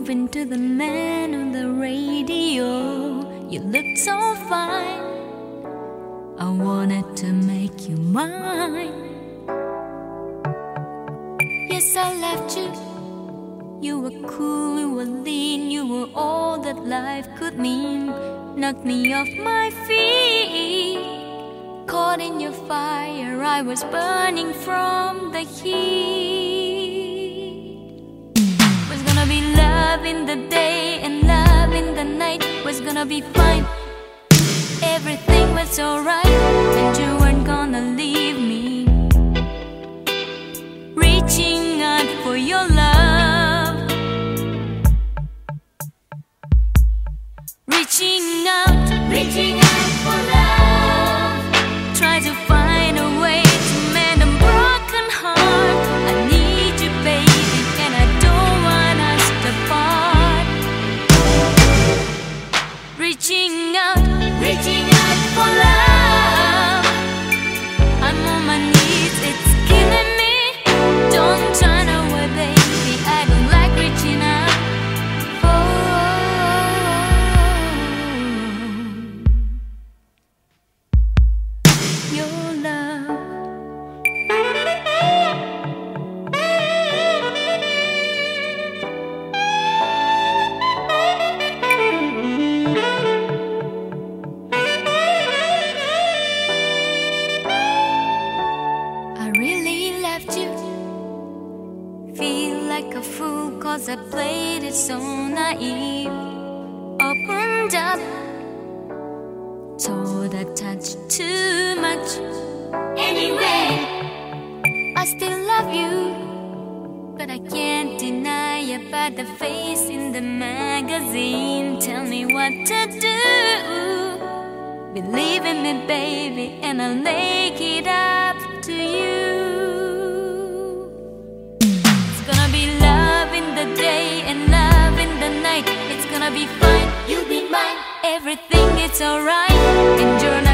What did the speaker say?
moving to the man on the radio, you looked so fine. I wanted to make you mine. Yes, I left you. You were cool, you were lean, you were all that life could mean. Knocked me off my feet. Caught in your fire, I was burning from the heat. Gonna be fine. Everything was alright, and you weren't gonna leave Reaching out, uh, like a fool cause I played it so naive. Opened up, told I touched too much. Anyway, I still love you. But I can't deny about the face in the magazine. Tell me what to do. Believe in me, baby, and I'll make it up to you. Gonna be fine, you'll be mine. Everything is alright, and you're not